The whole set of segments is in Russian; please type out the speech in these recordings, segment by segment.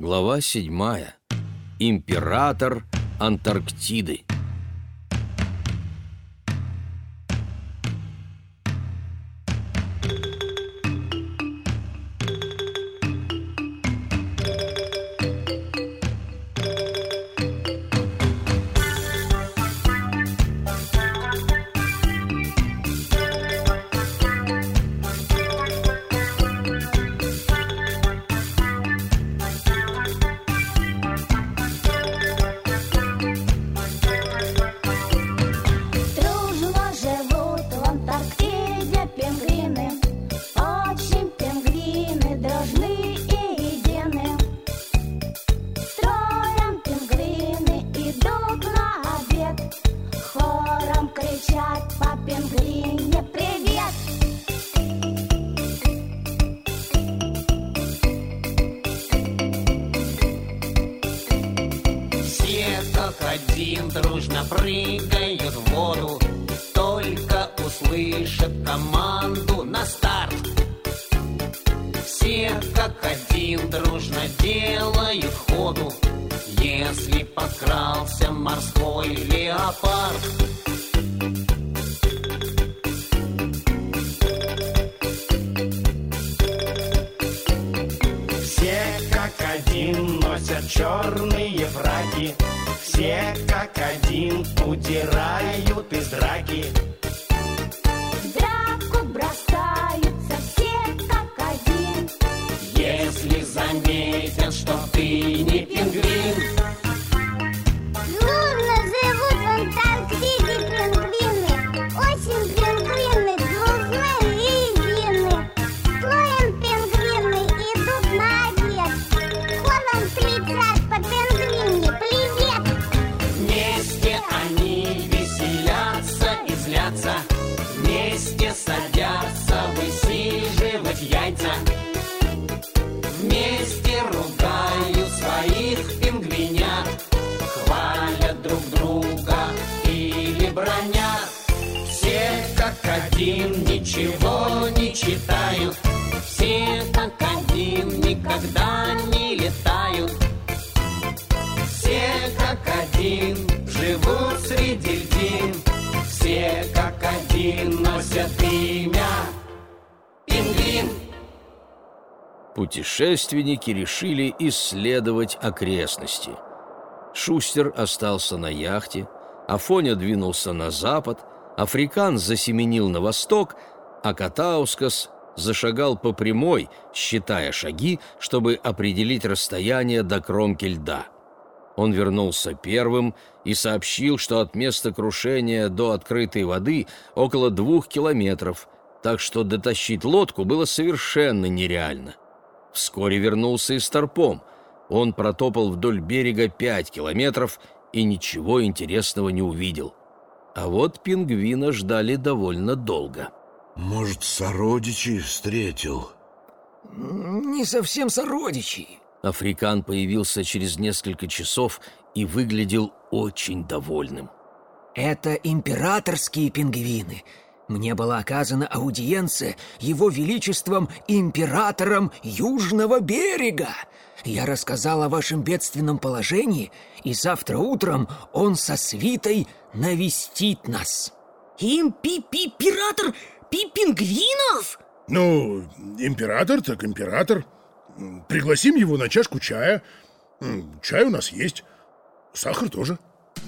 Глава седьмая. Император Антарктиды. Кричат по пингвине привет! Все как один дружно прыгают в воду Только услышат команду на старт. Все как один дружно делают ходу Если подкрался морской леопард черные фраки Все как один удирают из драки друг друга или бронят Все как один ничего не читают. Все как один никогда не летают. Все как один живут среди льдин. Все как один носят имя Пингвин. Путешественники решили исследовать окрестности. Шустер остался на яхте, Афоня двинулся на запад, Африкан засеменил на восток, а Катаускас зашагал по прямой, считая шаги, чтобы определить расстояние до кромки льда. Он вернулся первым и сообщил, что от места крушения до открытой воды около двух километров, так что дотащить лодку было совершенно нереально. Вскоре вернулся и Старпом. Он протопал вдоль берега пять километров и ничего интересного не увидел. А вот пингвина ждали довольно долго. Может, сородичи встретил? Не совсем сородичи. Африкан появился через несколько часов и выглядел очень довольным. Это императорские пингвины. Мне была оказана аудиенция его величеством императором Южного берега. Я рассказал о вашем бедственном положении, и завтра утром он со свитой навестит нас. Импи-пи-пиратор пи-пингвинов? Ну, император так император. Пригласим его на чашку чая. Чай у нас есть. Сахар тоже.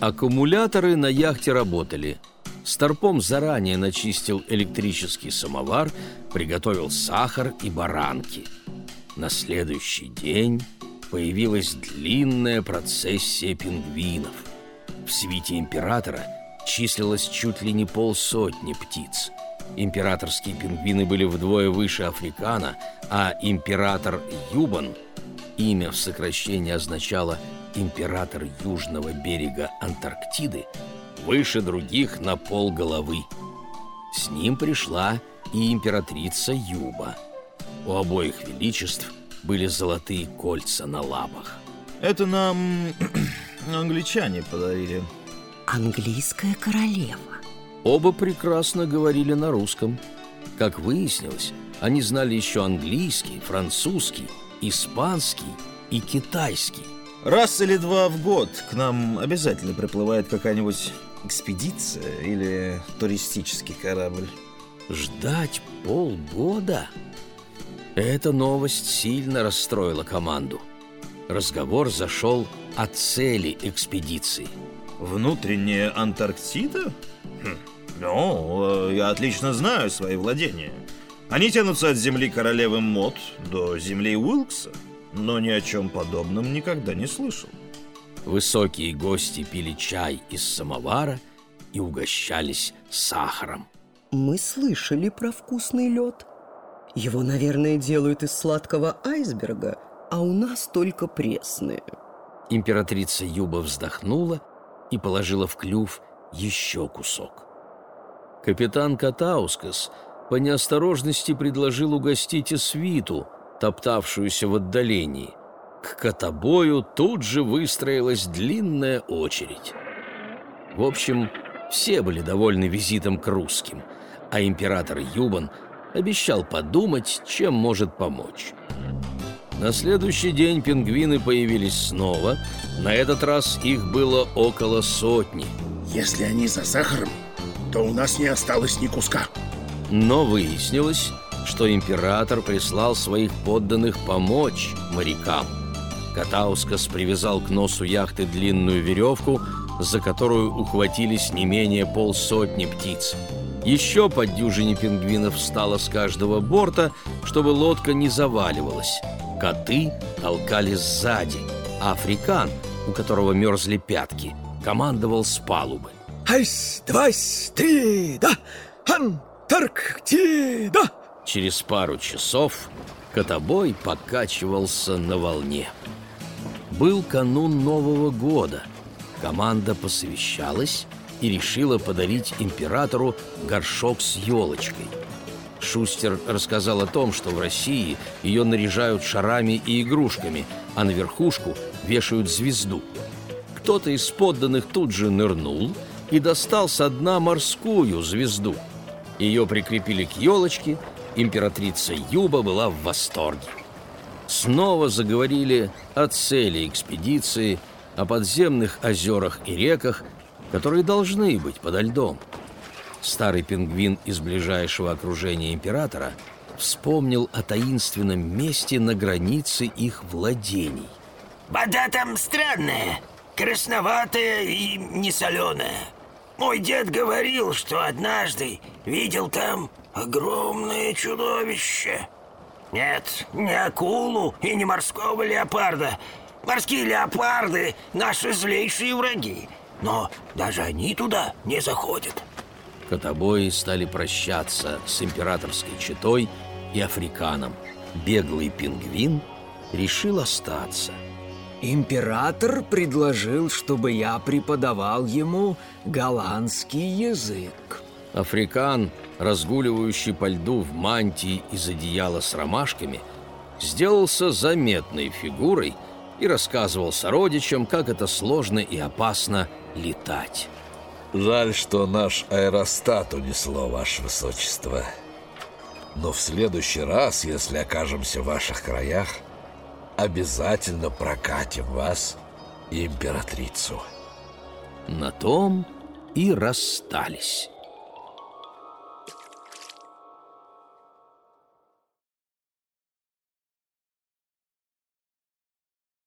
Аккумуляторы на яхте работали. Старпом заранее начистил электрический самовар, приготовил сахар и баранки. На следующий день появилась длинная процессия пингвинов. В свите императора числилось чуть ли не полсотни птиц. Императорские пингвины были вдвое выше африкана, а император Юбан, имя в сокращении означало «император южного берега Антарктиды», выше других на пол головы. С ним пришла и императрица Юба. У обоих величеств были золотые кольца на лапах. Это нам англичане подарили. Английская королева. Оба прекрасно говорили на русском. Как выяснилось, они знали еще английский, французский, испанский и китайский. Раз или два в год к нам обязательно приплывает какая-нибудь экспедиция или туристический корабль. Ждать полгода? Эта новость сильно расстроила команду. Разговор зашел о цели экспедиции. Внутренняя Антарктида? Хм. Ну, э, я отлично знаю свои владения. Они тянутся от земли королевы Мод до земли Уилкса, но ни о чем подобном никогда не слышал. Высокие гости пили чай из самовара и угощались сахаром. Мы слышали про вкусный лед. Его, наверное, делают из сладкого айсберга, а у нас только пресные. Императрица Юба вздохнула и положила в клюв еще кусок. Капитан Катаускас по неосторожности предложил угостить и свиту, топтавшуюся в отдалении. К котобою тут же выстроилась длинная очередь. В общем, все были довольны визитом к русским, а император Юбан обещал подумать, чем может помочь. На следующий день пингвины появились снова. На этот раз их было около сотни. Если они за сахаром, то у нас не осталось ни куска. Но выяснилось, что император прислал своих подданных помочь морякам. Катаускас привязал к носу яхты длинную веревку, за которую ухватились не менее полсотни птиц. Еще по дюжине пингвинов встало с каждого борта, чтобы лодка не заваливалась. Коты толкали сзади, а африкан, у которого мерзли пятки, командовал с палубы. Айс, двайс, три, да, Антарктида! Через пару часов котобой покачивался на волне. Был канун Нового года. Команда посовещалась и решила подарить императору горшок с елочкой. Шустер рассказал о том, что в России ее наряжают шарами и игрушками, а на верхушку вешают звезду. Кто-то из подданных тут же нырнул и достал со дна морскую звезду. Ее прикрепили к елочке, императрица Юба была в восторге. Снова заговорили о цели экспедиции, о подземных озерах и реках, которые должны быть подо льдом. Старый пингвин из ближайшего окружения императора вспомнил о таинственном месте на границе их владений. Вода там странная, красноватая и несоленая. Мой дед говорил, что однажды видел там огромное чудовище. Нет, не акулу и не морского леопарда. Морские леопарды — наши злейшие враги. Но даже они туда не заходят. Котобои стали прощаться с императорской четой и африканом. Беглый пингвин решил остаться. Император предложил, чтобы я преподавал ему голландский язык. Африкан, разгуливающий по льду в мантии из одеяла с ромашками, сделался заметной фигурой и рассказывал сородичам, как это сложно и опасно летать. Жаль, что наш аэростат унесло, Ваше Высочество. Но в следующий раз, если окажемся в ваших краях, обязательно прокатим вас и императрицу. На том и расстались.